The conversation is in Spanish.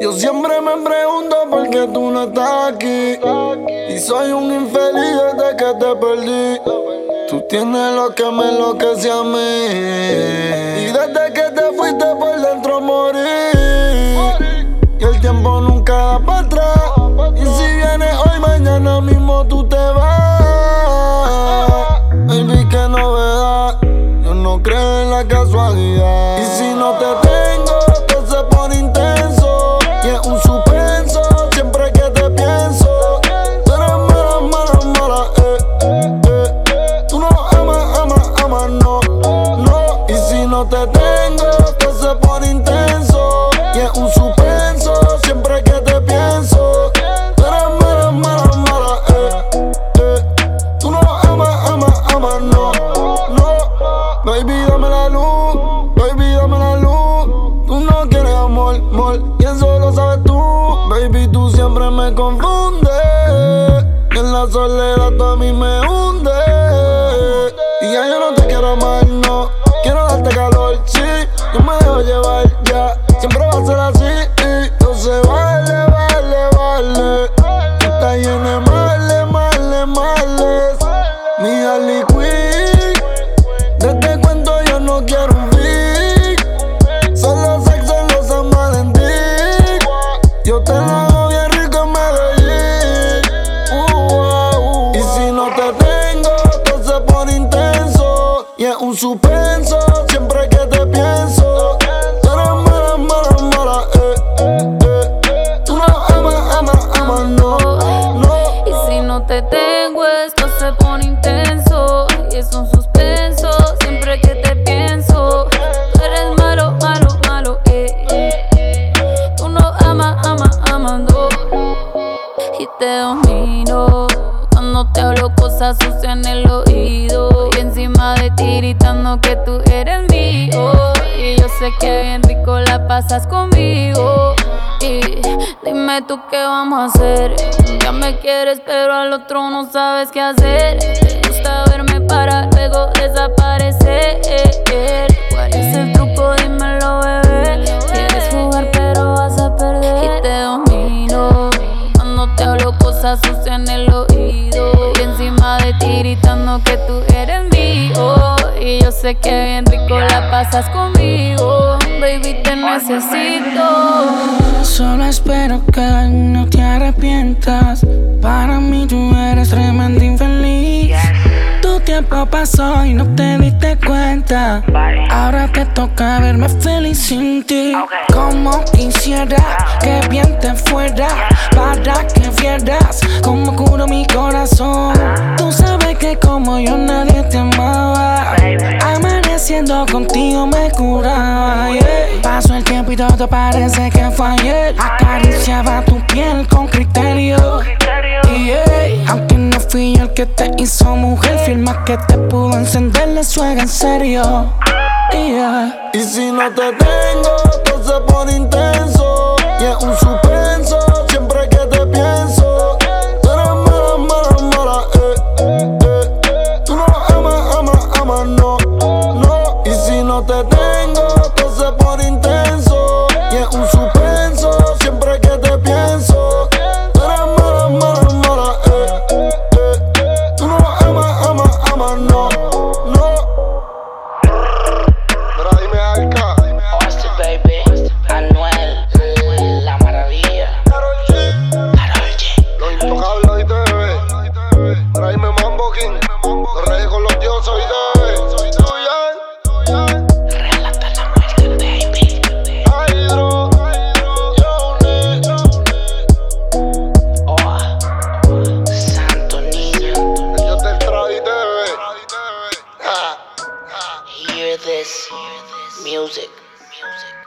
Yo siempre me pregunto por qué tú no estás aquí. Y soy un infeliz desde que te perdí. Tú tienes lo que me enloquece a mí. Y desde que te fuiste por dentro morí. Y el tiempo nunca da para atrás. Y si vienes hoy, mañana mismo tú te vas. Baby, qué novedad. Yo no creo en la casualidad. Y si no te te tengo, todo se pone intenso. Y es un suspenso siempre que te pienso. Tú eres mala, mala, mala, eh, eh. Tú no amas, amas, amas, no, no. Baby, dame la luz, baby, dame la luz. Tú no quieres amor, amor, y eso lo sabes tú. Baby, tú siempre me confundes. Y en la soledad tú a mí me hunde. Un suspenso siempre que te pienso. Tú eres mala, mala, mala, eh, eh, eh. Tú no amas, amas, amas, no. Y si no te tengo, esto se pone intenso. Y es un suspenso siempre que te pienso. Tú eres malo, malo, malo, eh. eh. Tú no amas, amas, amas, no. Y te domino hablo cosas sucias en el oído. Y encima de ti gritando que tú eres mío. Y yo sé que bien rico la pasas conmigo. Y dime tú qué vamos a hacer. Ya me quieres, pero al otro no sabes qué hacer. Te gusta verme para luego desaparecer. ¿Cuál es el truco? Dímelo, bebé. Quieres jugar, pero vas a perder. Y te domino cuando te hablo cosas sucias en el oído. Tú eres mío. Y yo sé que bien rico la pasas conmigo. Baby, te necesito. Solo espero que no te arrepientas. Para mí tú eres tremenda infeliz. Tu tiempo pasó y no te diste cuenta. Ahora te toca verme feliz sin ti. Como quisiera que bien te fuera. Para que vieras cómo curo mi corazón. Tú sabes que Contigo me curaba. yeah. Pasó el tiempo y todo parece que fue ayer. Acariciaba tu piel con criterio. Yeah. Aunque no fui yo el que te hizo mujer, firma que te pudo encender la suega en serio. Yeah. Y si no te tengo, todo se intenso. Y es un suspenso no te tengo, todo se pone intenso. Y es un suspenso siempre que te pienso. Tú eres mala, mala, mala, eh, eh, eh. Tú no amas, amas, amas, no, no. Pero dime Alca. Austin, baby. Anuel. La maravilla. Karol G. Karol G. Los intocables, oíste, bebé. Ahora dime Mambo King. Los reyes con los dioses, oíste, bebé. Hear this music. Music.